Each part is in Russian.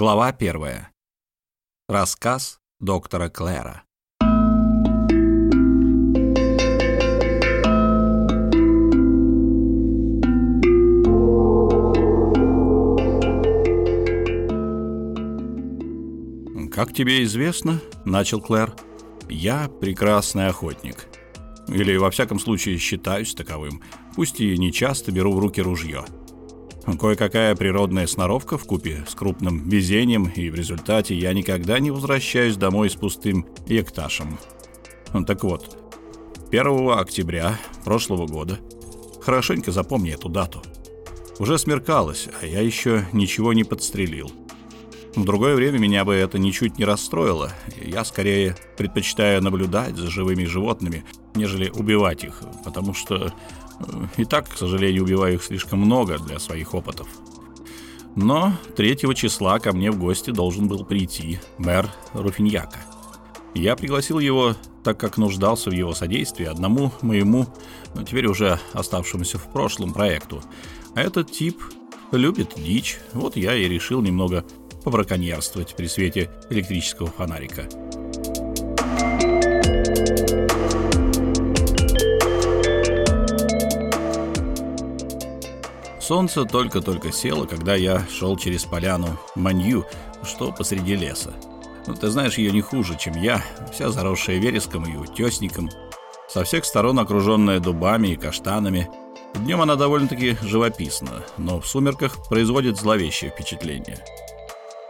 Глава первая. Рассказ доктора Клэра. «Как тебе известно, — начал Клэр, — я прекрасный охотник. Или, во всяком случае, считаюсь таковым, пусть и не часто беру в руки ружье. Кое-какая природная сноровка в купе с крупным везением, и в результате я никогда не возвращаюсь домой с пустым екташем. Так вот, 1 октября прошлого года, хорошенько запомни эту дату, уже смеркалось, а я еще ничего не подстрелил. В другое время меня бы это ничуть не расстроило. Я скорее предпочитаю наблюдать за живыми животными, нежели убивать их, потому что и так, к сожалению, убиваю их слишком много для своих опытов. Но третьего числа ко мне в гости должен был прийти мэр Руфиньяка. Я пригласил его, так как нуждался в его содействии одному моему, ну, теперь уже оставшемуся в прошлом проекту. А этот тип любит дичь, вот я и решил немного побраконьерствовать при свете электрического фонарика. Солнце только-только село, когда я шел через поляну Манью, что посреди леса. Ну, ты знаешь ее не хуже, чем я, вся заросшая вереском и утесником, со всех сторон окруженная дубами и каштанами. Днем она довольно-таки живописна, но в сумерках производит зловещее впечатление.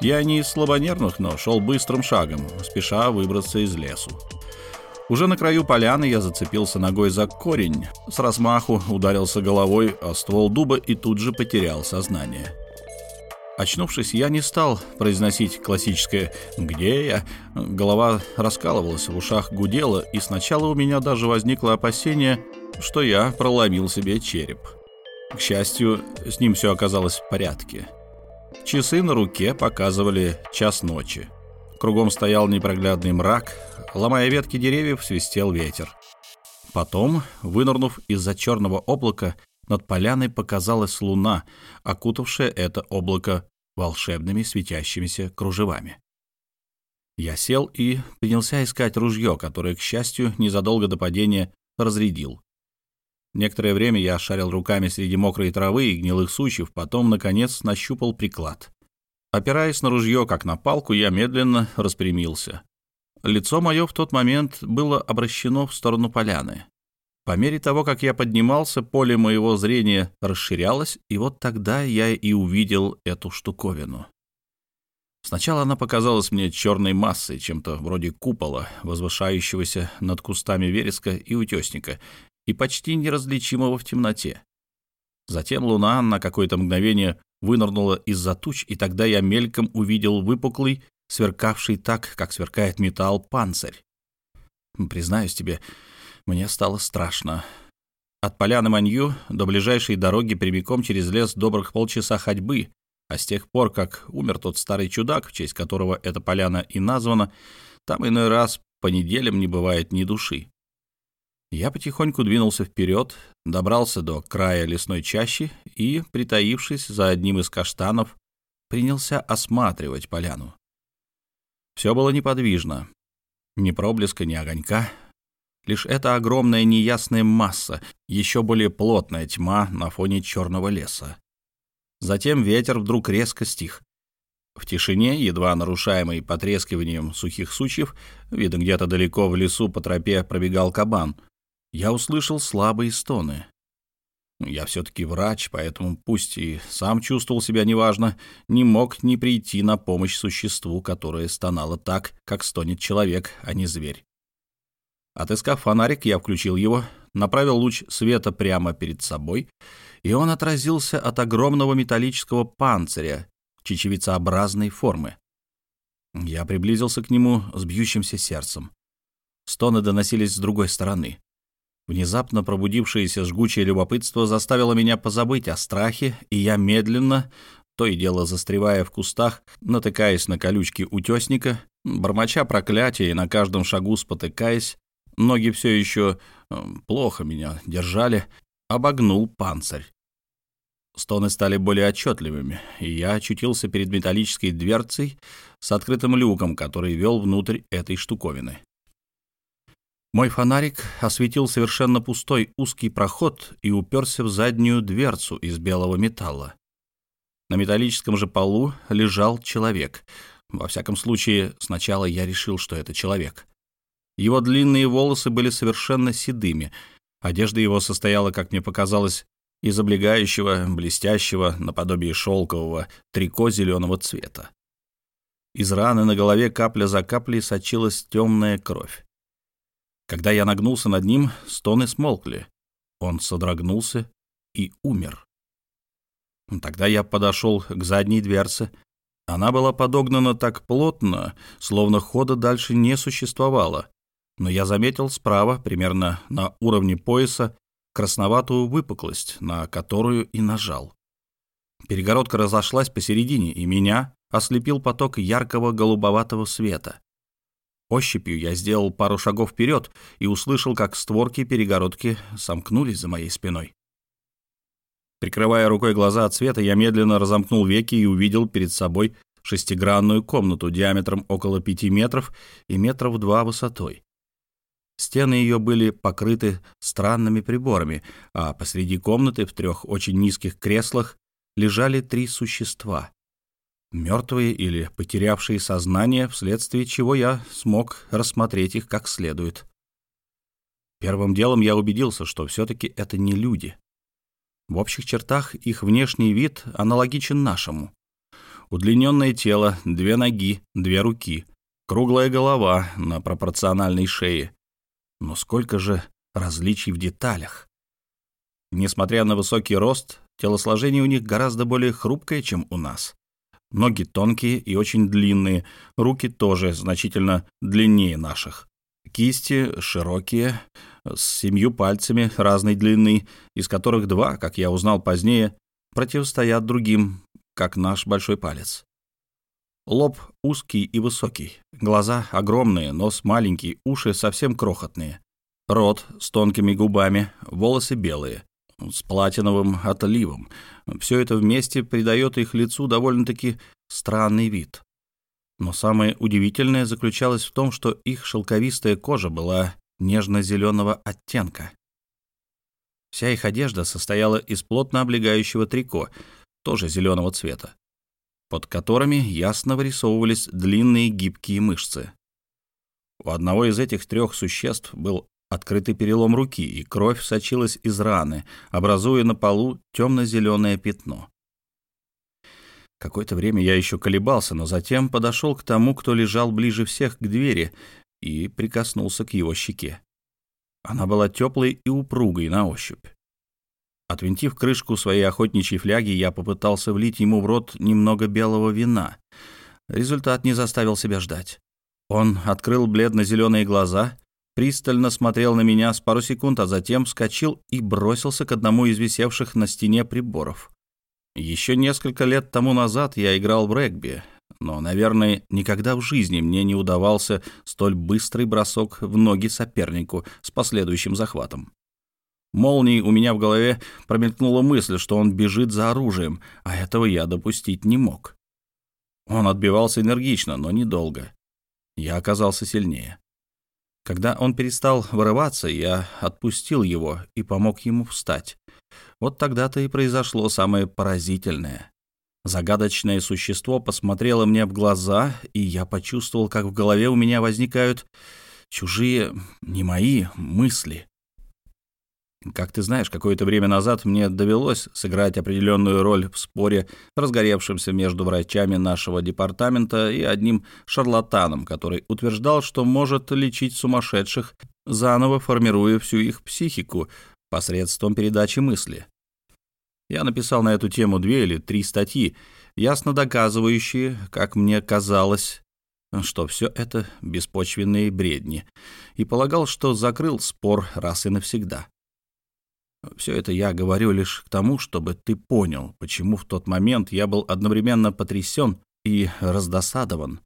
Я не из слабонервных, но шел быстрым шагом, спеша выбраться из лесу. Уже на краю поляны я зацепился ногой за корень, с размаху ударился головой о ствол дуба и тут же потерял сознание. Очнувшись, я не стал произносить классическое «где я?». Голова раскалывалась, в ушах гудела, и сначала у меня даже возникло опасение, что я проломил себе череп. К счастью, с ним все оказалось в порядке. Часы на руке показывали час ночи. Кругом стоял непроглядный мрак, ломая ветки деревьев, свистел ветер. Потом, вынырнув из-за черного облака, над поляной показалась луна, окутавшая это облако волшебными светящимися кружевами. Я сел и принялся искать ружье, которое, к счастью, незадолго до падения разрядил. Некоторое время я шарил руками среди мокрой травы и гнилых сучьев, потом, наконец, нащупал приклад. Опираясь на ружье, как на палку, я медленно распрямился. Лицо мое в тот момент было обращено в сторону поляны. По мере того, как я поднимался, поле моего зрения расширялось, и вот тогда я и увидел эту штуковину. Сначала она показалась мне черной массой, чем-то вроде купола, возвышающегося над кустами вереска и утесника, и почти неразличимого в темноте. Затем луна на какое-то мгновение вынырнула из-за туч, и тогда я мельком увидел выпуклый, сверкавший так, как сверкает металл, панцирь. Признаюсь тебе, мне стало страшно. От поляны Манью до ближайшей дороги прямиком через лес добрых полчаса ходьбы, а с тех пор, как умер тот старый чудак, в честь которого эта поляна и названа, там иной раз по неделям не бывает ни души. Я потихоньку двинулся вперед, добрался до края лесной чащи и, притаившись за одним из каштанов, принялся осматривать поляну. Все было неподвижно. Ни проблеска, ни огонька. Лишь эта огромная неясная масса, еще более плотная тьма на фоне черного леса. Затем ветер вдруг резко стих. В тишине, едва нарушаемой потрескиванием сухих сучьев, видно где-то далеко в лесу по тропе пробегал кабан — я услышал слабые стоны. Я все-таки врач, поэтому пусть и сам чувствовал себя неважно, не мог не прийти на помощь существу, которое стонало так, как стонет человек, а не зверь. Отыскав фонарик, я включил его, направил луч света прямо перед собой, и он отразился от огромного металлического панциря чечевицеобразной формы. Я приблизился к нему с бьющимся сердцем. Стоны доносились с другой стороны. Внезапно пробудившееся жгучее любопытство заставило меня позабыть о страхе, и я медленно, то и дело застревая в кустах, натыкаясь на колючки утесника, бормоча проклятия и на каждом шагу спотыкаясь, ноги все еще э, плохо меня держали, обогнул панцирь. Стоны стали более отчетливыми, и я очутился перед металлической дверцей с открытым люком, который вел внутрь этой штуковины. Мой фонарик осветил совершенно пустой узкий проход и уперся в заднюю дверцу из белого металла. На металлическом же полу лежал человек. Во всяком случае, сначала я решил, что это человек. Его длинные волосы были совершенно седыми. Одежда его состояла, как мне показалось, из облегающего, блестящего, наподобие шелкового, трико зеленого цвета. Из раны на голове капля за каплей сочилась темная кровь. Когда я нагнулся над ним, стоны смолкли. Он содрогнулся и умер. Тогда я подошел к задней дверце. Она была подогнана так плотно, словно хода дальше не существовало. Но я заметил справа, примерно на уровне пояса, красноватую выпуклость, на которую и нажал. Перегородка разошлась посередине, и меня ослепил поток яркого голубоватого света. Ощупью я сделал пару шагов вперед и услышал, как створки перегородки сомкнулись за моей спиной. Прикрывая рукой глаза от света, я медленно разомкнул веки и увидел перед собой шестигранную комнату диаметром около пяти метров и метров два высотой. Стены ее были покрыты странными приборами, а посреди комнаты в трех очень низких креслах лежали три существа. Мертвые или потерявшие сознание, вследствие чего я смог рассмотреть их как следует. Первым делом я убедился, что все-таки это не люди. В общих чертах их внешний вид аналогичен нашему. Удлиненное тело, две ноги, две руки, круглая голова на пропорциональной шее, но сколько же различий в деталях. Несмотря на высокий рост, телосложение у них гораздо более хрупкое, чем у нас. Ноги тонкие и очень длинные, руки тоже значительно длиннее наших. Кисти широкие, с семью пальцами разной длины, из которых два, как я узнал позднее, противостоят другим, как наш большой палец. Лоб узкий и высокий, глаза огромные, нос маленький, уши совсем крохотные. Рот с тонкими губами, волосы белые, с платиновым отливом. Все это вместе придает их лицу довольно-таки странный вид. Но самое удивительное заключалось в том, что их шелковистая кожа была нежно-зеленого оттенка. Вся их одежда состояла из плотно облегающего трико, тоже зеленого цвета под которыми ясно вырисовывались длинные гибкие мышцы. У одного из этих трех существ был открытый перелом руки, и кровь сочилась из раны, образуя на полу темно-зеленое пятно. Какое-то время я еще колебался, но затем подошел к тому, кто лежал ближе всех к двери, и прикоснулся к его щеке. Она была теплой и упругой на ощупь. Отвинтив крышку своей охотничьей фляги, я попытался влить ему в рот немного белого вина. Результат не заставил себя ждать. Он открыл бледно-зеленые глаза, пристально смотрел на меня с пару секунд, а затем вскочил и бросился к одному из висевших на стене приборов. Еще несколько лет тому назад я играл в регби, но, наверное, никогда в жизни мне не удавался столь быстрый бросок в ноги сопернику с последующим захватом. Молнией у меня в голове промелькнула мысль, что он бежит за оружием, а этого я допустить не мог. Он отбивался энергично, но недолго. Я оказался сильнее. Когда он перестал вырываться, я отпустил его и помог ему встать. Вот тогда-то и произошло самое поразительное. Загадочное существо посмотрело мне в глаза, и я почувствовал, как в голове у меня возникают чужие, не мои, мысли. Как ты знаешь, какое-то время назад мне довелось сыграть определенную роль в споре, разгоревшемся между врачами нашего департамента и одним шарлатаном, который утверждал, что может лечить сумасшедших, заново формируя всю их психику посредством передачи мысли. Я написал на эту тему две или три статьи, ясно доказывающие, как мне казалось, что все это беспочвенные бредни, и полагал, что закрыл спор раз и навсегда. Все это я говорю лишь к тому, чтобы ты понял, почему в тот момент я был одновременно потрясен и раздосадован,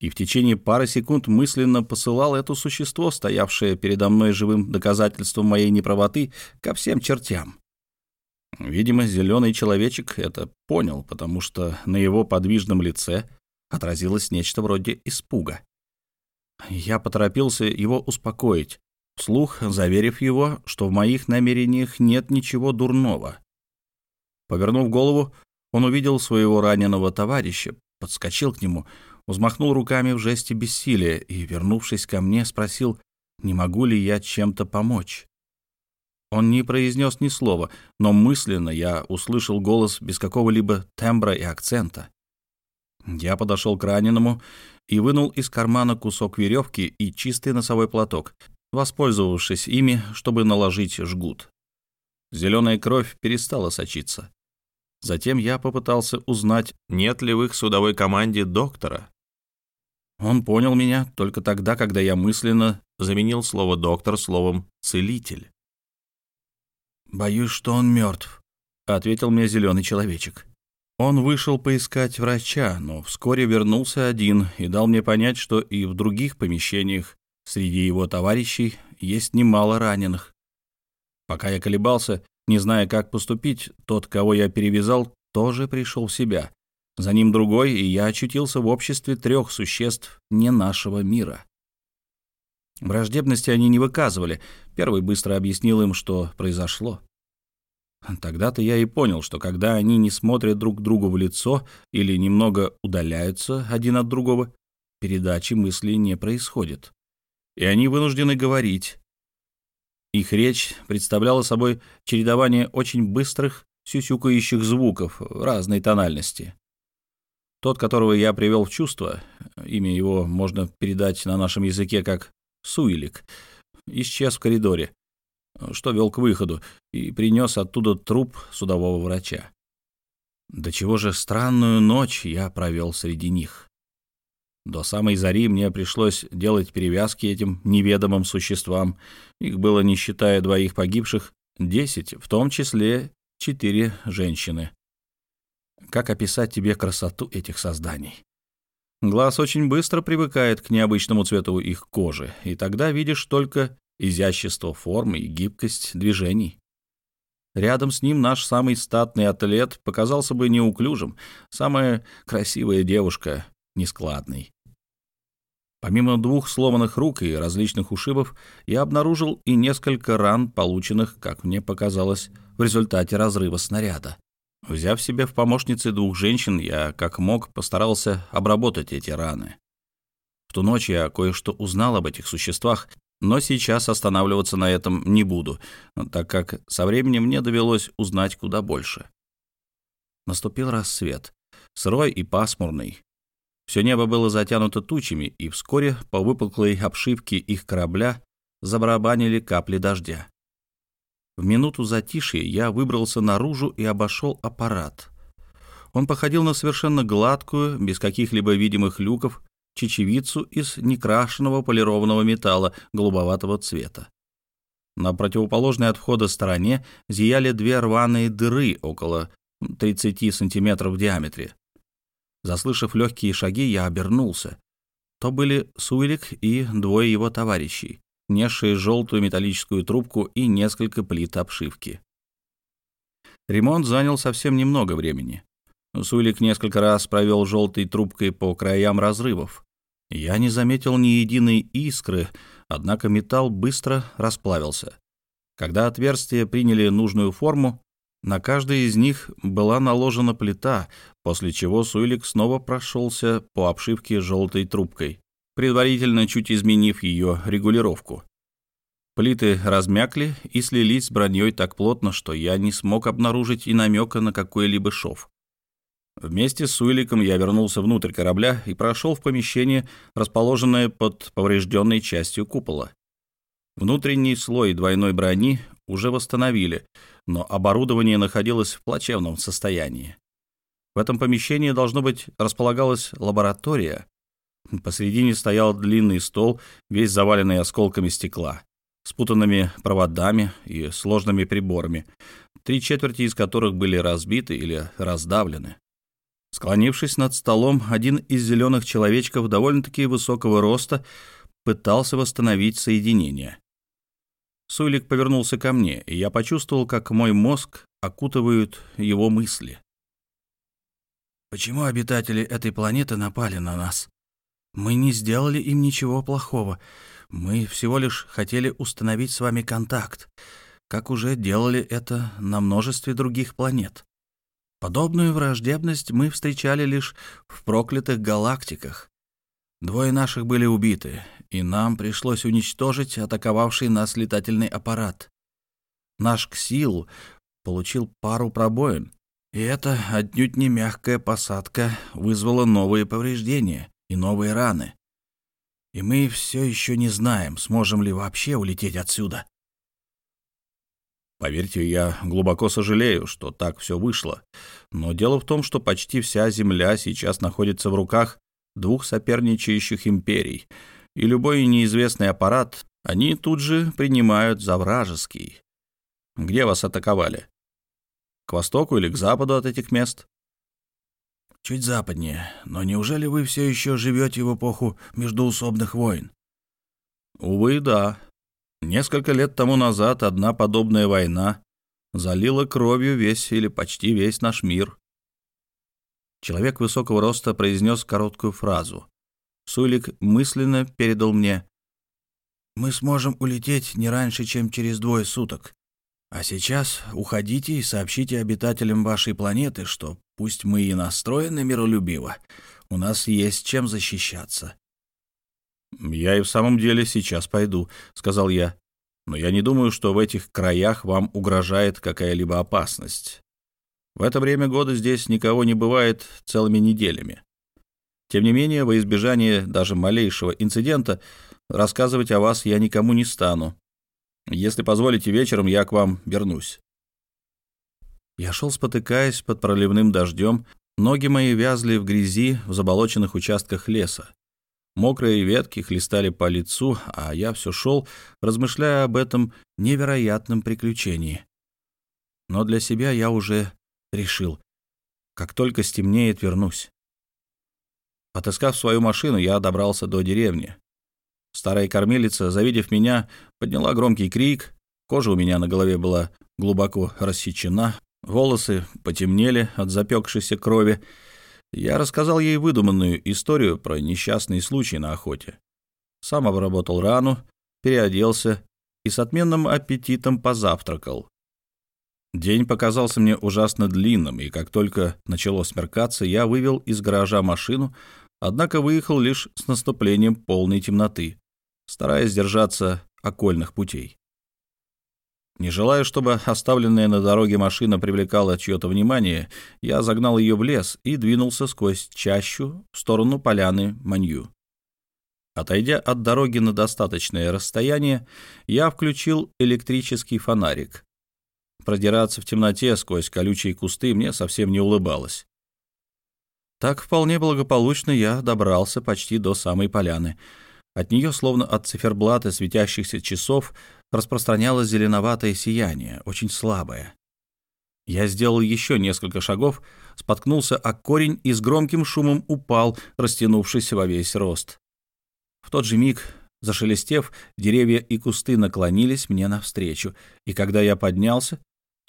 и в течение пары секунд мысленно посылал это существо, стоявшее передо мной живым доказательством моей неправоты, ко всем чертям. Видимо, зеленый человечек это понял, потому что на его подвижном лице отразилось нечто вроде испуга. Я поторопился его успокоить, вслух заверив его, что в моих намерениях нет ничего дурного. Повернув голову, он увидел своего раненого товарища, подскочил к нему, взмахнул руками в жесте бессилия и, вернувшись ко мне, спросил, не могу ли я чем-то помочь. Он не произнес ни слова, но мысленно я услышал голос без какого-либо тембра и акцента. Я подошел к раненому и вынул из кармана кусок веревки и чистый носовой платок, воспользовавшись ими, чтобы наложить жгут. Зеленая кровь перестала сочиться. Затем я попытался узнать, нет ли в их судовой команде доктора. Он понял меня только тогда, когда я мысленно заменил слово «доктор» словом «целитель». «Боюсь, что он мертв», — ответил мне зеленый человечек. Он вышел поискать врача, но вскоре вернулся один и дал мне понять, что и в других помещениях среди его товарищей есть немало раненых. Пока я колебался, не зная, как поступить, тот, кого я перевязал, тоже пришел в себя. За ним другой, и я очутился в обществе трех существ не нашего мира. Враждебности они не выказывали. Первый быстро объяснил им, что произошло. Тогда-то я и понял, что когда они не смотрят друг другу в лицо или немного удаляются один от другого, передачи мыслей не происходит. И они вынуждены говорить. Их речь представляла собой чередование очень быстрых, сюсюкающих звуков разной тональности. Тот, которого я привел в чувство, имя его можно передать на нашем языке как Суилик, исчез в коридоре, что вел к выходу, и принес оттуда труп судового врача. До чего же странную ночь я провел среди них. До самой зари мне пришлось делать перевязки этим неведомым существам. Их было, не считая двоих погибших, десять, в том числе четыре женщины. Как описать тебе красоту этих созданий? Глаз очень быстро привыкает к необычному цвету их кожи, и тогда видишь только изящество формы и гибкость движений. Рядом с ним наш самый статный атлет показался бы неуклюжим, самая красивая девушка — нескладной. Помимо двух сломанных рук и различных ушибов, я обнаружил и несколько ран, полученных, как мне показалось, в результате разрыва снаряда. Взяв себе в помощницы двух женщин, я, как мог, постарался обработать эти раны. В ту ночь я кое-что узнал об этих существах, но сейчас останавливаться на этом не буду, так как со временем мне довелось узнать куда больше. Наступил рассвет, сырой и пасмурный. Все небо было затянуто тучами, и вскоре по выпуклой обшивке их корабля забарабанили капли дождя. В минуту затишья я выбрался наружу и обошел аппарат. Он походил на совершенно гладкую, без каких-либо видимых люков, чечевицу из некрашенного полированного металла голубоватого цвета. На противоположной от входа стороне зияли две рваные дыры около 30 сантиметров в диаметре. Заслышав легкие шаги, я обернулся. То были Суэлик и двое его товарищей несшие желтую металлическую трубку и несколько плит обшивки. Ремонт занял совсем немного времени. Сулик несколько раз провел желтой трубкой по краям разрывов. Я не заметил ни единой искры, однако металл быстро расплавился. Когда отверстия приняли нужную форму, на каждой из них была наложена плита, после чего Суэлик снова прошелся по обшивке желтой трубкой предварительно чуть изменив ее регулировку. Плиты размякли и слились с броней так плотно, что я не смог обнаружить и намека на какой-либо шов. Вместе с Уилликом я вернулся внутрь корабля и прошел в помещение, расположенное под поврежденной частью купола. Внутренний слой двойной брони уже восстановили, но оборудование находилось в плачевном состоянии. В этом помещении, должно быть, располагалась лаборатория, Посредине стоял длинный стол, весь заваленный осколками стекла, спутанными проводами и сложными приборами, три четверти из которых были разбиты или раздавлены. Склонившись над столом, один из зеленых человечков довольно-таки высокого роста пытался восстановить соединение. Суйлик повернулся ко мне, и я почувствовал, как мой мозг окутывают его мысли. «Почему обитатели этой планеты напали на нас? Мы не сделали им ничего плохого. Мы всего лишь хотели установить с вами контакт, как уже делали это на множестве других планет. Подобную враждебность мы встречали лишь в проклятых галактиках. Двое наших были убиты, и нам пришлось уничтожить атаковавший нас летательный аппарат. Наш КСИЛ получил пару пробоин, и эта отнюдь не мягкая посадка вызвала новые повреждения и новые раны. И мы все еще не знаем, сможем ли вообще улететь отсюда. Поверьте, я глубоко сожалею, что так все вышло. Но дело в том, что почти вся Земля сейчас находится в руках двух соперничающих империй, и любой неизвестный аппарат они тут же принимают за вражеский. Где вас атаковали? К востоку или к западу от этих мест? Чуть западнее. Но неужели вы все еще живете в эпоху междуусобных войн? Увы, да. Несколько лет тому назад одна подобная война залила кровью весь или почти весь наш мир. Человек высокого роста произнес короткую фразу. Сулик мысленно передал мне. «Мы сможем улететь не раньше, чем через двое суток. А сейчас уходите и сообщите обитателям вашей планеты, что пусть мы и настроены миролюбиво, у нас есть чем защищаться». «Я и в самом деле сейчас пойду», — сказал я. «Но я не думаю, что в этих краях вам угрожает какая-либо опасность. В это время года здесь никого не бывает целыми неделями. Тем не менее, во избежание даже малейшего инцидента, рассказывать о вас я никому не стану. Если позволите, вечером я к вам вернусь». Я шел, спотыкаясь под проливным дождем, ноги мои вязли в грязи в заболоченных участках леса. Мокрые ветки хлестали по лицу, а я все шел, размышляя об этом невероятном приключении. Но для себя я уже решил. Как только стемнеет, вернусь. Отыскав свою машину, я добрался до деревни. Старая кормилица, завидев меня, подняла громкий крик. Кожа у меня на голове была глубоко рассечена, волосы потемнели от запекшейся крови. Я рассказал ей выдуманную историю про несчастный случай на охоте. Сам обработал рану, переоделся и с отменным аппетитом позавтракал. День показался мне ужасно длинным, и как только начало смеркаться, я вывел из гаража машину, однако выехал лишь с наступлением полной темноты, стараясь держаться окольных путей. Не желая, чтобы оставленная на дороге машина привлекала чье-то внимание, я загнал ее в лес и двинулся сквозь чащу в сторону поляны Манью. Отойдя от дороги на достаточное расстояние, я включил электрический фонарик, Продираться в темноте сквозь колючие кусты мне совсем не улыбалось. Так вполне благополучно я добрался почти до самой поляны. От нее, словно от циферблата светящихся часов, распространялось зеленоватое сияние, очень слабое. Я сделал еще несколько шагов, споткнулся о корень и с громким шумом упал, растянувшись во весь рост. В тот же миг, зашелестев, деревья и кусты наклонились мне навстречу, и когда я поднялся,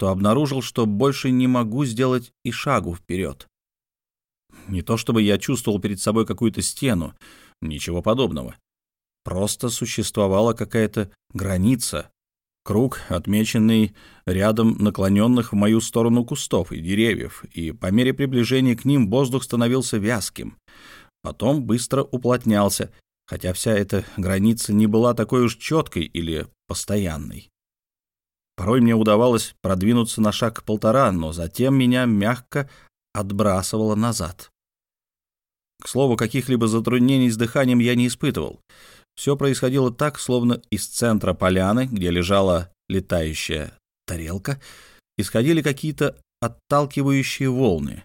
то обнаружил, что больше не могу сделать и шагу вперед. Не то чтобы я чувствовал перед собой какую-то стену, ничего подобного. Просто существовала какая-то граница, круг, отмеченный рядом наклоненных в мою сторону кустов и деревьев, и по мере приближения к ним воздух становился вязким. Потом быстро уплотнялся, хотя вся эта граница не была такой уж четкой или постоянной. Порой мне удавалось продвинуться на шаг полтора, но затем меня мягко отбрасывало назад. К слову, каких-либо затруднений с дыханием я не испытывал. Все происходило так, словно из центра поляны, где лежала летающая тарелка, исходили какие-то отталкивающие волны.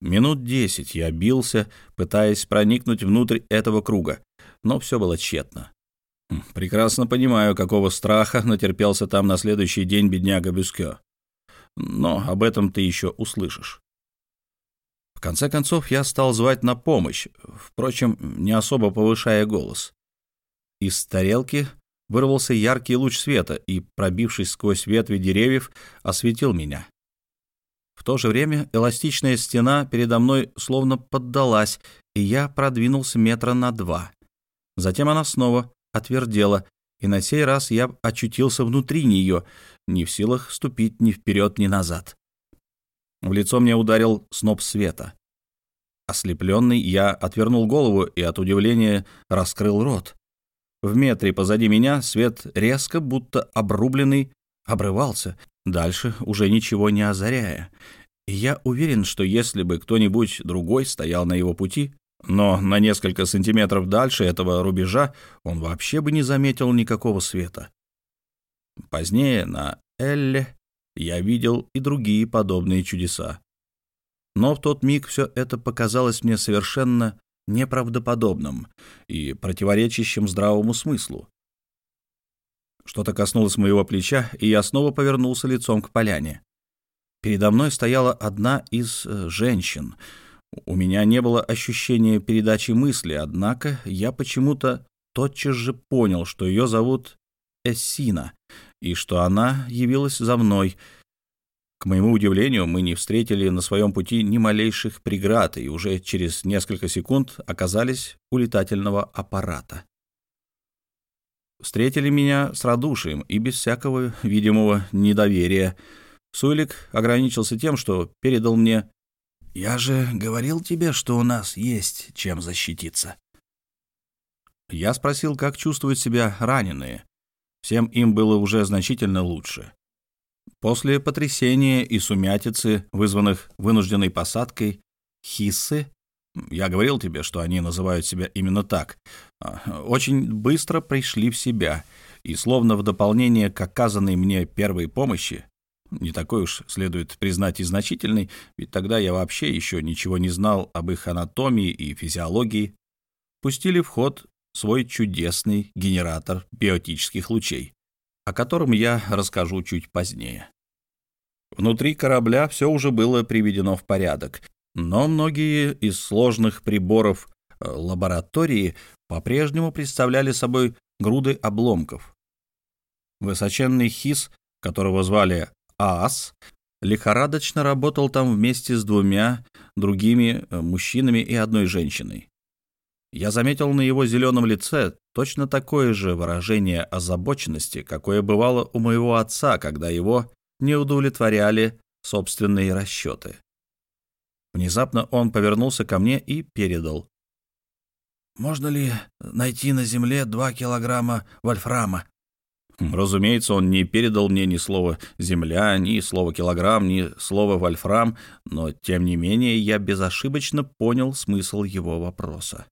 Минут десять я бился, пытаясь проникнуть внутрь этого круга, но все было тщетно. Прекрасно понимаю, какого страха натерпелся там на следующий день бедняга Бюскё. Но об этом ты еще услышишь. В конце концов, я стал звать на помощь, впрочем, не особо повышая голос. Из тарелки вырвался яркий луч света и, пробившись сквозь ветви деревьев, осветил меня. В то же время эластичная стена передо мной словно поддалась, и я продвинулся метра на два. Затем она снова отвердела, и на сей раз я очутился внутри нее, не в силах ступить ни вперед, ни назад. В лицо мне ударил сноп света. Ослепленный, я отвернул голову и от удивления раскрыл рот. В метре позади меня свет резко, будто обрубленный, обрывался, дальше уже ничего не озаряя. И я уверен, что если бы кто-нибудь другой стоял на его пути, но на несколько сантиметров дальше этого рубежа он вообще бы не заметил никакого света. Позднее на Элле я видел и другие подобные чудеса. Но в тот миг все это показалось мне совершенно неправдоподобным и противоречащим здравому смыслу. Что-то коснулось моего плеча, и я снова повернулся лицом к поляне. Передо мной стояла одна из э, женщин. У меня не было ощущения передачи мысли, однако я почему-то тотчас же понял, что ее зовут Эссина, и что она явилась за мной — к моему удивлению, мы не встретили на своем пути ни малейших преград и уже через несколько секунд оказались у летательного аппарата. Встретили меня с радушием и без всякого видимого недоверия. Суэлик ограничился тем, что передал мне «Я же говорил тебе, что у нас есть чем защититься». Я спросил, как чувствуют себя раненые. Всем им было уже значительно лучше. После потрясения и сумятицы, вызванных вынужденной посадкой, хиссы, я говорил тебе, что они называют себя именно так, а, очень быстро пришли в себя, и словно в дополнение к оказанной мне первой помощи, не такой уж следует признать и значительной, ведь тогда я вообще еще ничего не знал об их анатомии и физиологии, пустили в ход свой чудесный генератор биотических лучей о котором я расскажу чуть позднее. Внутри корабля все уже было приведено в порядок, но многие из сложных приборов э, лаборатории по-прежнему представляли собой груды обломков. Высоченный хис, которого звали Аас, лихорадочно работал там вместе с двумя другими э, мужчинами и одной женщиной. Я заметил на его зеленом лице точно такое же выражение озабоченности, какое бывало у моего отца, когда его не удовлетворяли собственные расчеты. Внезапно он повернулся ко мне и передал. «Можно ли найти на земле два килограмма вольфрама?» Разумеется, он не передал мне ни слова «земля», ни слова «килограмм», ни слова «вольфрам», но, тем не менее, я безошибочно понял смысл его вопроса.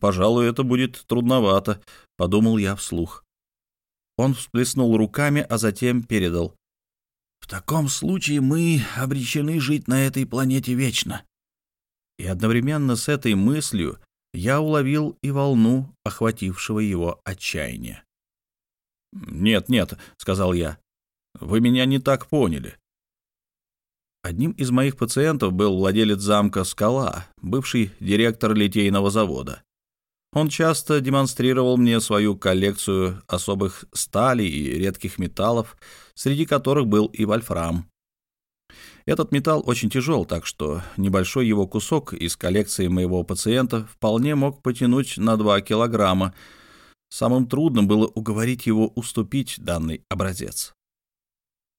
«Пожалуй, это будет трудновато», — подумал я вслух. Он всплеснул руками, а затем передал. «В таком случае мы обречены жить на этой планете вечно». И одновременно с этой мыслью я уловил и волну, охватившего его отчаяния. «Нет, нет», — сказал я, — «вы меня не так поняли. Одним из моих пациентов был владелец замка «Скала», бывший директор литейного завода. Он часто демонстрировал мне свою коллекцию особых сталей и редких металлов, среди которых был и вольфрам. Этот металл очень тяжел, так что небольшой его кусок из коллекции моего пациента вполне мог потянуть на 2 килограмма. Самым трудным было уговорить его уступить данный образец.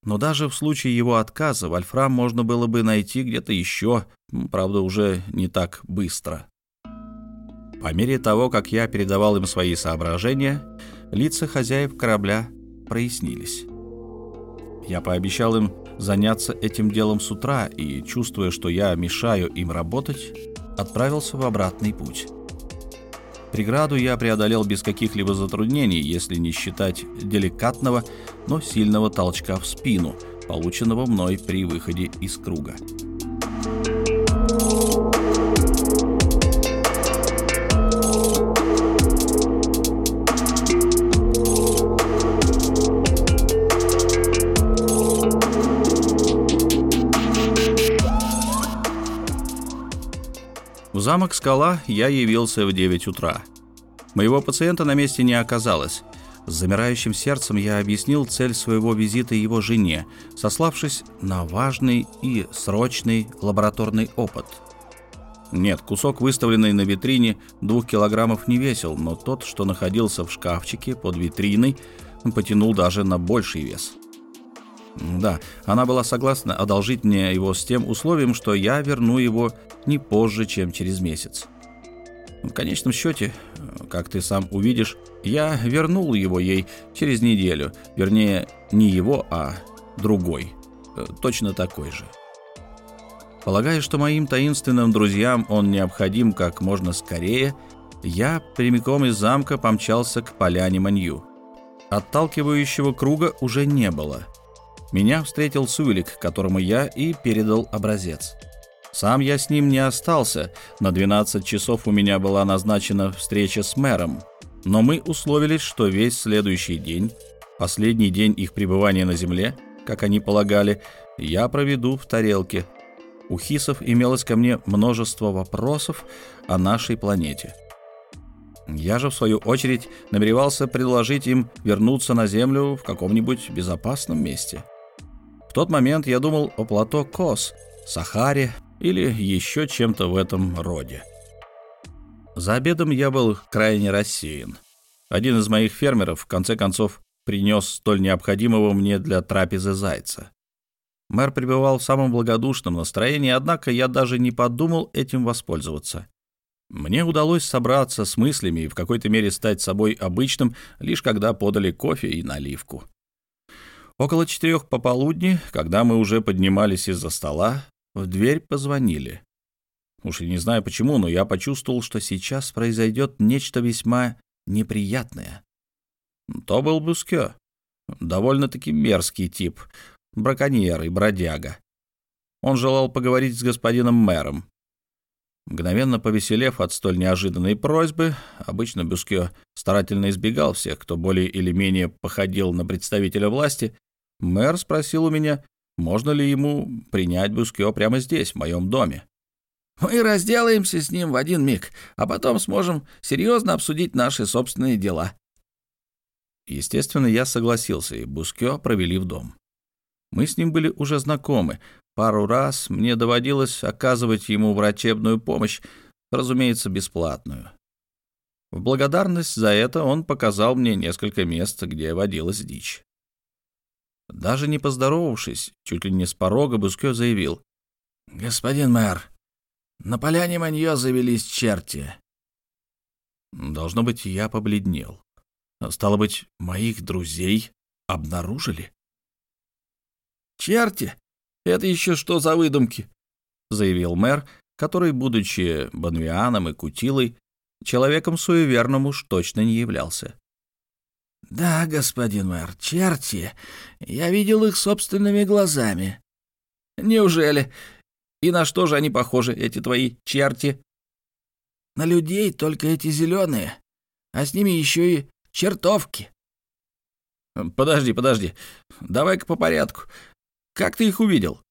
Но даже в случае его отказа вольфрам можно было бы найти где-то еще, правда, уже не так быстро. По мере того, как я передавал им свои соображения, лица хозяев корабля прояснились. Я пообещал им заняться этим делом с утра и, чувствуя, что я мешаю им работать, отправился в обратный путь. Преграду я преодолел без каких-либо затруднений, если не считать деликатного, но сильного толчка в спину, полученного мной при выходе из круга. В замок Скала я явился в 9 утра. Моего пациента на месте не оказалось. С замирающим сердцем я объяснил цель своего визита его жене, сославшись на важный и срочный лабораторный опыт. Нет, кусок, выставленный на витрине, двух килограммов не весил, но тот, что находился в шкафчике под витриной, потянул даже на больший вес. Да, она была согласна одолжить мне его с тем условием, что я верну его не позже, чем через месяц. В конечном счете, как ты сам увидишь, я вернул его ей через неделю. Вернее, не его, а другой. Э, точно такой же. Полагая, что моим таинственным друзьям он необходим как можно скорее, я прямиком из замка помчался к поляне Манью. Отталкивающего круга уже не было. Меня встретил Суэлик, которому я и передал образец. Сам я с ним не остался. На 12 часов у меня была назначена встреча с мэром. Но мы условились, что весь следующий день, последний день их пребывания на земле, как они полагали, я проведу в тарелке. У хисов имелось ко мне множество вопросов о нашей планете. Я же, в свою очередь, намеревался предложить им вернуться на Землю в каком-нибудь безопасном месте. В тот момент я думал о плато Кос, Сахаре, или еще чем-то в этом роде. За обедом я был крайне рассеян. Один из моих фермеров, в конце концов, принес столь необходимого мне для трапезы зайца. Мэр пребывал в самом благодушном настроении, однако я даже не подумал этим воспользоваться. Мне удалось собраться с мыслями и в какой-то мере стать собой обычным, лишь когда подали кофе и наливку. Около четырех пополудни, когда мы уже поднимались из-за стола, в дверь позвонили. Уж и не знаю почему, но я почувствовал, что сейчас произойдет нечто весьма неприятное. То был Бускё. Довольно-таки мерзкий тип. Браконьер и бродяга. Он желал поговорить с господином мэром. Мгновенно повеселев от столь неожиданной просьбы, обычно Бюскё старательно избегал всех, кто более или менее походил на представителя власти, мэр спросил у меня, можно ли ему принять Бускио прямо здесь, в моем доме. Мы разделаемся с ним в один миг, а потом сможем серьезно обсудить наши собственные дела. Естественно, я согласился, и Бускио провели в дом. Мы с ним были уже знакомы. Пару раз мне доводилось оказывать ему врачебную помощь, разумеется, бесплатную. В благодарность за это он показал мне несколько мест, где водилась дичь. Даже не поздоровавшись, чуть ли не с порога Бускё заявил. «Господин мэр, на поляне Маньё завелись черти». Должно быть, я побледнел. Стало быть, моих друзей обнаружили? «Черти? Это еще что за выдумки?» — заявил мэр, который, будучи Банвианом и Кутилой, человеком суеверным уж точно не являлся. «Да, господин мэр, черти. Я видел их собственными глазами». «Неужели? И на что же они похожи, эти твои черти?» «На людей только эти зеленые, а с ними еще и чертовки». «Подожди, подожди. Давай-ка по порядку. Как ты их увидел?»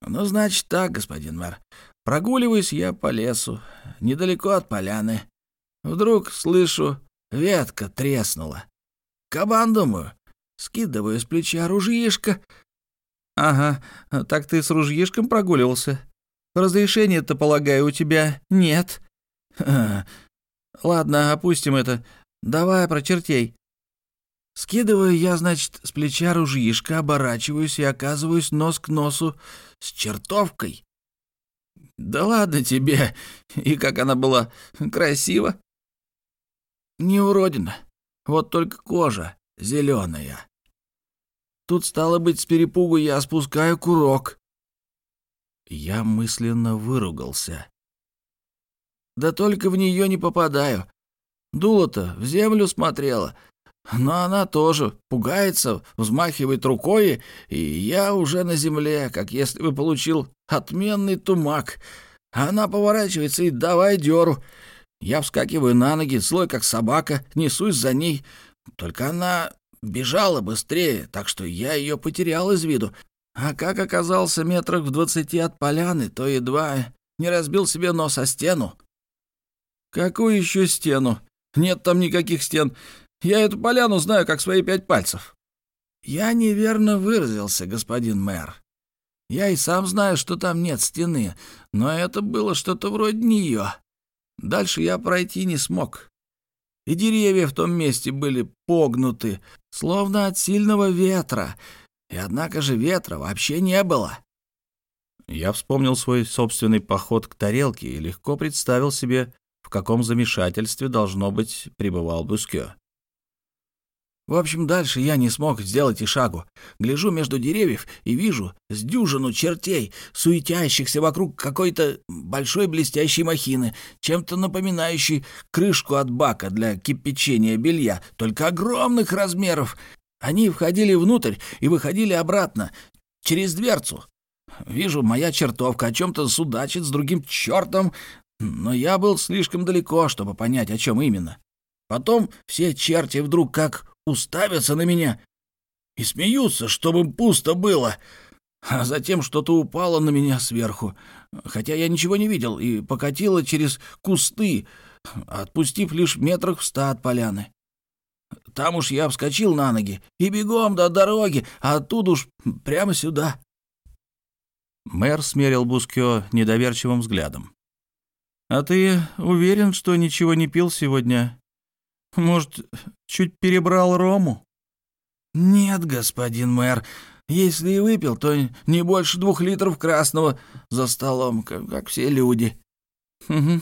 «Ну, значит так, господин мэр. Прогуливаюсь я по лесу, недалеко от поляны. Вдруг слышу, ветка треснула. Кабан, думаю. Скидываю с плеча ружьишко. Ага, так ты с ружьишком прогуливался. Разрешения-то, полагаю, у тебя нет. Ладно, опустим это. Давай про чертей. Скидываю я, значит, с плеча ружьишко, оборачиваюсь и оказываюсь нос к носу с чертовкой. Да ладно тебе. И как она была красива. Не уродина. Вот только кожа зеленая. Тут, стало быть, с перепугу я спускаю курок. Я мысленно выругался. Да только в нее не попадаю. Дуло-то в землю смотрела, но она тоже пугается, взмахивает рукой, и я уже на земле, как если бы получил отменный тумак. Она поворачивается и давай дёру. Я вскакиваю на ноги, злой как собака, несусь за ней. Только она бежала быстрее, так что я ее потерял из виду. А как оказался метрах в двадцати от поляны, то едва не разбил себе нос о стену. «Какую еще стену?» Нет там никаких стен. Я эту поляну знаю, как свои пять пальцев». «Я неверно выразился, господин мэр. Я и сам знаю, что там нет стены, но это было что-то вроде нее. Дальше я пройти не смог. И деревья в том месте были погнуты, словно от сильного ветра, и однако же ветра вообще не было. Я вспомнил свой собственный поход к тарелке и легко представил себе, в каком замешательстве, должно быть, пребывал Бускё. В общем, дальше я не смог сделать и шагу. Гляжу между деревьев и вижу с дюжину чертей, суетящихся вокруг какой-то большой блестящей махины, чем-то напоминающей крышку от бака для кипячения белья, только огромных размеров. Они входили внутрь и выходили обратно, через дверцу. Вижу, моя чертовка о чем-то судачит с другим чертом, но я был слишком далеко, чтобы понять, о чем именно. Потом все черти вдруг как уставятся на меня и смеются, чтобы им пусто было. А затем что-то упало на меня сверху, хотя я ничего не видел, и покатило через кусты, отпустив лишь метрах в ста от поляны. Там уж я вскочил на ноги и бегом до дороги, а оттуда уж прямо сюда. Мэр смерил Бускё недоверчивым взглядом. «А ты уверен, что ничего не пил сегодня? Может, чуть перебрал рому?» «Нет, господин мэр. Если и выпил, то не больше двух литров красного за столом, как, как все люди». «Угу.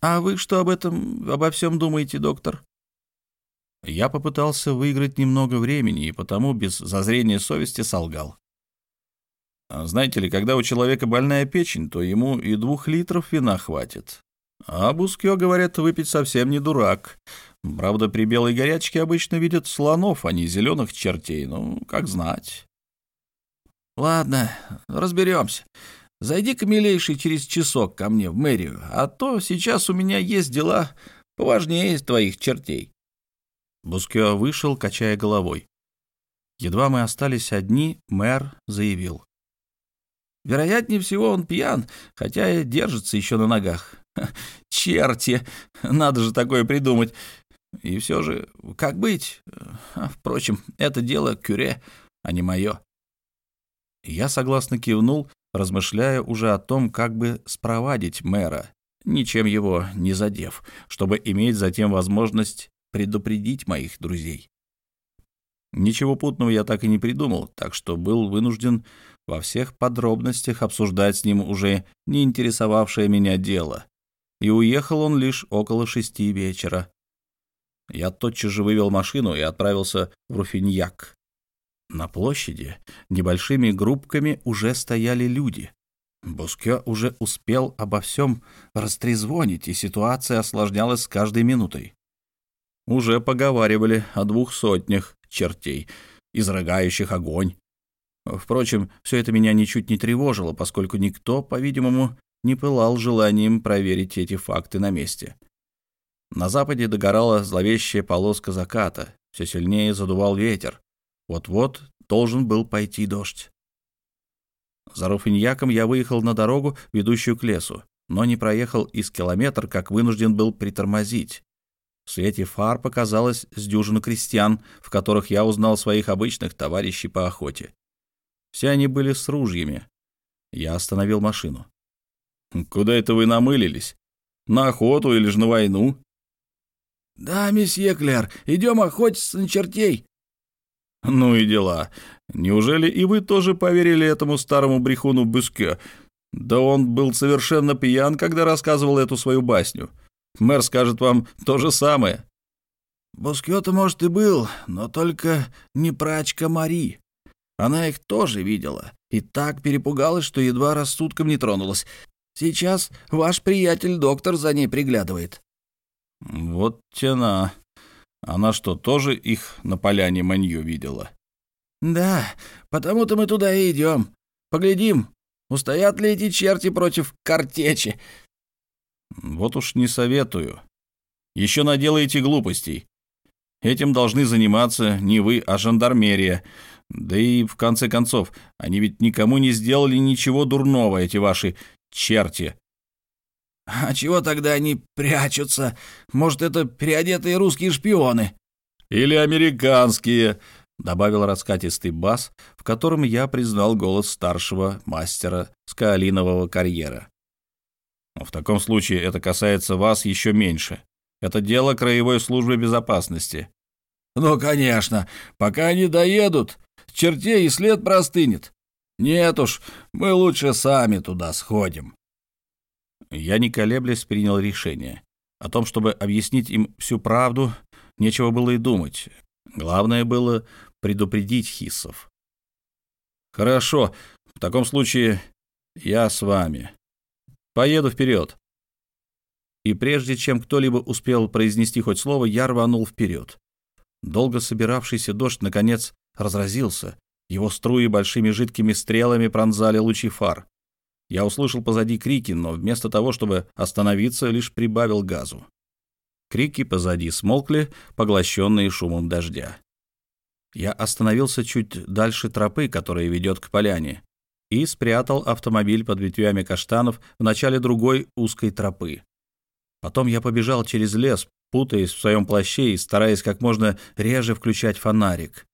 А вы что об этом, обо всем думаете, доктор?» Я попытался выиграть немного времени, и потому без зазрения совести солгал. Знаете ли, когда у человека больная печень, то ему и двух литров вина хватит. А Бускё, говорят, выпить совсем не дурак. Правда, при белой горячке обычно видят слонов, а не зеленых чертей. Ну, как знать. Ладно, разберемся. Зайди-ка, милейший, через часок ко мне в мэрию, а то сейчас у меня есть дела поважнее твоих чертей. Бускё вышел, качая головой. Едва мы остались одни, мэр заявил. Вероятнее всего, он пьян, хотя и держится еще на ногах. Черти! Надо же такое придумать. И все же, как быть? А, впрочем, это дело Кюре, а не мое. Я согласно кивнул, размышляя уже о том, как бы спровадить мэра, ничем его не задев, чтобы иметь затем возможность предупредить моих друзей. Ничего путного я так и не придумал, так что был вынужден во всех подробностях обсуждать с ним уже не интересовавшее меня дело. И уехал он лишь около шести вечера. Я тотчас же вывел машину и отправился в Руфиньяк. На площади небольшими группками уже стояли люди. Бускё уже успел обо всем растрезвонить, и ситуация осложнялась с каждой минутой. Уже поговаривали о двух сотнях чертей, изрыгающих огонь. Впрочем, все это меня ничуть не тревожило, поскольку никто, по-видимому, не пылал желанием проверить эти факты на месте. На западе догорала зловещая полоска заката, все сильнее задувал ветер. Вот-вот должен был пойти дождь. За Руфиньяком я выехал на дорогу, ведущую к лесу, но не проехал из километр, как вынужден был притормозить. В свете фар показалось с дюжину крестьян, в которых я узнал своих обычных товарищей по охоте. Все они были с ружьями. Я остановил машину. «Куда это вы намылились? На охоту или же на войну?» «Да, месье Клер, идем охотиться на чертей». «Ну и дела. Неужели и вы тоже поверили этому старому брехуну Бюске? Да он был совершенно пьян, когда рассказывал эту свою басню. Мэр скажет вам то же самое». «Бускё-то, может, и был, но только не прачка Мари. Она их тоже видела и так перепугалась, что едва рассудком не тронулась. Сейчас ваш приятель-доктор за ней приглядывает». «Вот тена. Она что, тоже их на поляне Манью видела?» «Да, потому-то мы туда и идем. Поглядим, устоят ли эти черти против картечи». «Вот уж не советую. Еще наделаете глупостей. Этим должны заниматься не вы, а жандармерия. Да и, в конце концов, они ведь никому не сделали ничего дурного, эти ваши черти. «А чего тогда они прячутся? Может, это переодетые русские шпионы?» «Или американские», — добавил раскатистый бас, в котором я признал голос старшего мастера скалинового карьера. «В таком случае это касается вас еще меньше. Это дело краевой службы безопасности». «Ну, конечно, пока они доедут, чертей и след простынет. Нет уж, мы лучше сами туда сходим». Я, не колеблясь, принял решение. О том, чтобы объяснить им всю правду, нечего было и думать. Главное было предупредить хиссов. «Хорошо, в таком случае я с вами. Поеду вперед». И прежде чем кто-либо успел произнести хоть слово, я рванул вперед. Долго собиравшийся дождь, наконец, разразился. Его струи большими жидкими стрелами пронзали лучи фар. Я услышал позади крики, но вместо того, чтобы остановиться, лишь прибавил газу. Крики позади смолкли, поглощенные шумом дождя. Я остановился чуть дальше тропы, которая ведет к поляне, и спрятал автомобиль под ветвями каштанов в начале другой узкой тропы. Потом я побежал через лес, путаясь в своем плаще и стараясь как можно реже включать фонарик.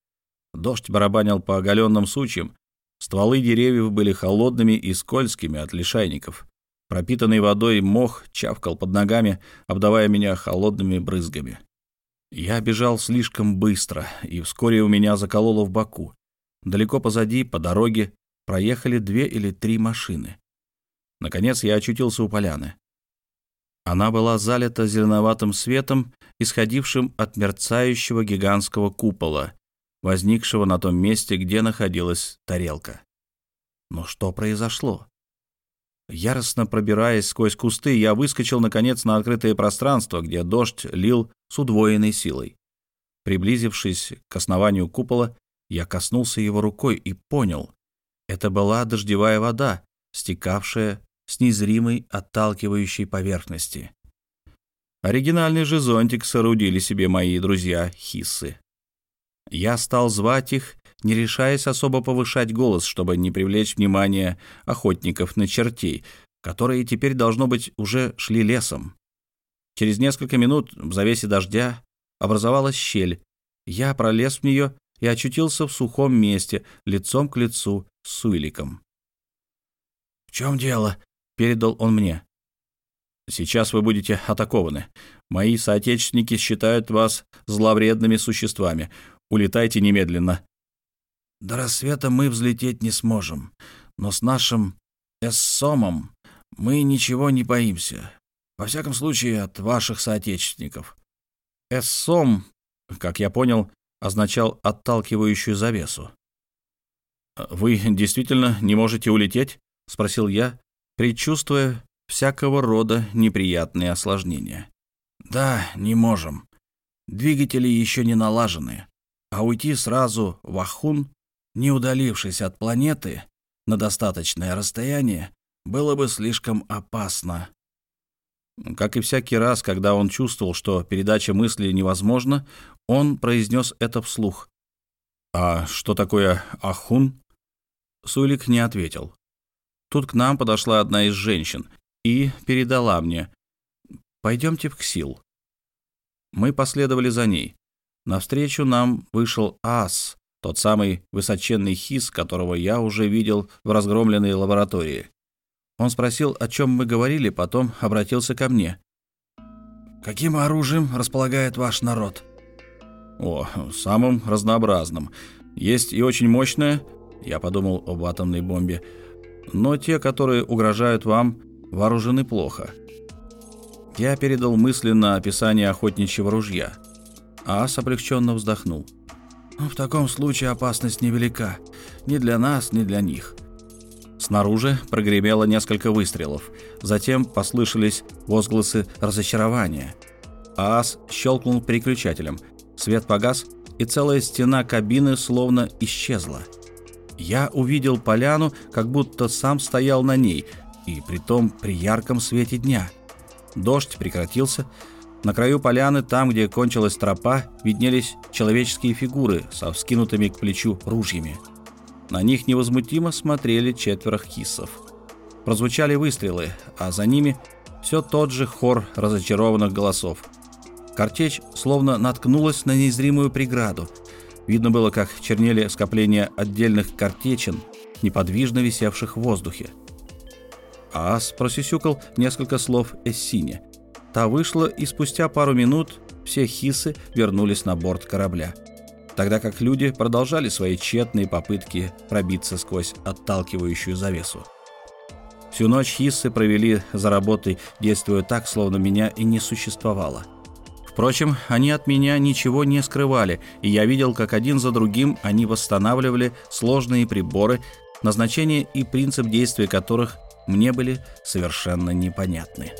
Дождь барабанил по оголенным сучьям, стволы деревьев были холодными и скользкими от лишайников. Пропитанный водой мох чавкал под ногами, обдавая меня холодными брызгами. Я бежал слишком быстро, и вскоре у меня закололо в боку. Далеко позади, по дороге, проехали две или три машины. Наконец я очутился у поляны. Она была залита зеленоватым светом, исходившим от мерцающего гигантского купола, возникшего на том месте, где находилась тарелка. Но что произошло? Яростно пробираясь сквозь кусты, я выскочил, наконец, на открытое пространство, где дождь лил с удвоенной силой. Приблизившись к основанию купола, я коснулся его рукой и понял — это была дождевая вода, стекавшая с незримой отталкивающей поверхности. Оригинальный же зонтик соорудили себе мои друзья Хиссы. Я стал звать их, не решаясь особо повышать голос, чтобы не привлечь внимание охотников на чертей, которые теперь, должно быть, уже шли лесом. Через несколько минут в завесе дождя образовалась щель. Я пролез в нее и очутился в сухом месте, лицом к лицу с Суиликом. «В чем дело?» передал он мне. «Сейчас вы будете атакованы. Мои соотечественники считают вас зловредными существами. Улетайте немедленно». «До рассвета мы взлететь не сможем, но с нашим эссомом мы ничего не боимся. Во всяком случае, от ваших соотечественников». «Эссом», как я понял, означал отталкивающую завесу. «Вы действительно не можете улететь?» — спросил я, предчувствуя всякого рода неприятные осложнения. «Да, не можем. Двигатели еще не налажены. А уйти сразу в Ахун, не удалившись от планеты на достаточное расстояние, было бы слишком опасно». Как и всякий раз, когда он чувствовал, что передача мысли невозможна, он произнес это вслух. «А что такое Ахун?» Сулик не ответил. Тут к нам подошла одна из женщин и передала мне «Пойдемте в Ксил». Мы последовали за ней. Навстречу нам вышел Ас, тот самый высоченный хис, которого я уже видел в разгромленной лаборатории. Он спросил, о чем мы говорили, потом обратился ко мне. «Каким оружием располагает ваш народ?» «О, самым разнообразным. Есть и очень мощное, я подумал об атомной бомбе, но те, которые угрожают вам, вооружены плохо. Я передал мысленно описание охотничьего ружья. Ас облегченно вздохнул. «В таком случае опасность невелика. Ни для нас, ни для них». Снаружи прогремело несколько выстрелов. Затем послышались возгласы разочарования. Ас щелкнул переключателем. Свет погас, и целая стена кабины словно исчезла. Я увидел поляну, как будто сам стоял на ней, и притом при ярком свете дня. Дождь прекратился. На краю поляны, там, где кончилась тропа, виднелись человеческие фигуры со вскинутыми к плечу ружьями. На них невозмутимо смотрели четверо хиссов. Прозвучали выстрелы, а за ними Все тот же хор разочарованных голосов. Картечь словно наткнулась на незримую преграду. Видно было, как чернели скопления отдельных картечин, неподвижно висевших в воздухе. Ас просюсюкал несколько слов Эссине. Та вышла, и спустя пару минут все хисы вернулись на борт корабля, тогда как люди продолжали свои тщетные попытки пробиться сквозь отталкивающую завесу. Всю ночь хиссы провели за работой, действуя так, словно меня и не существовало. Впрочем, они от меня ничего не скрывали, и я видел, как один за другим они восстанавливали сложные приборы, назначение и принцип действия которых мне были совершенно непонятны.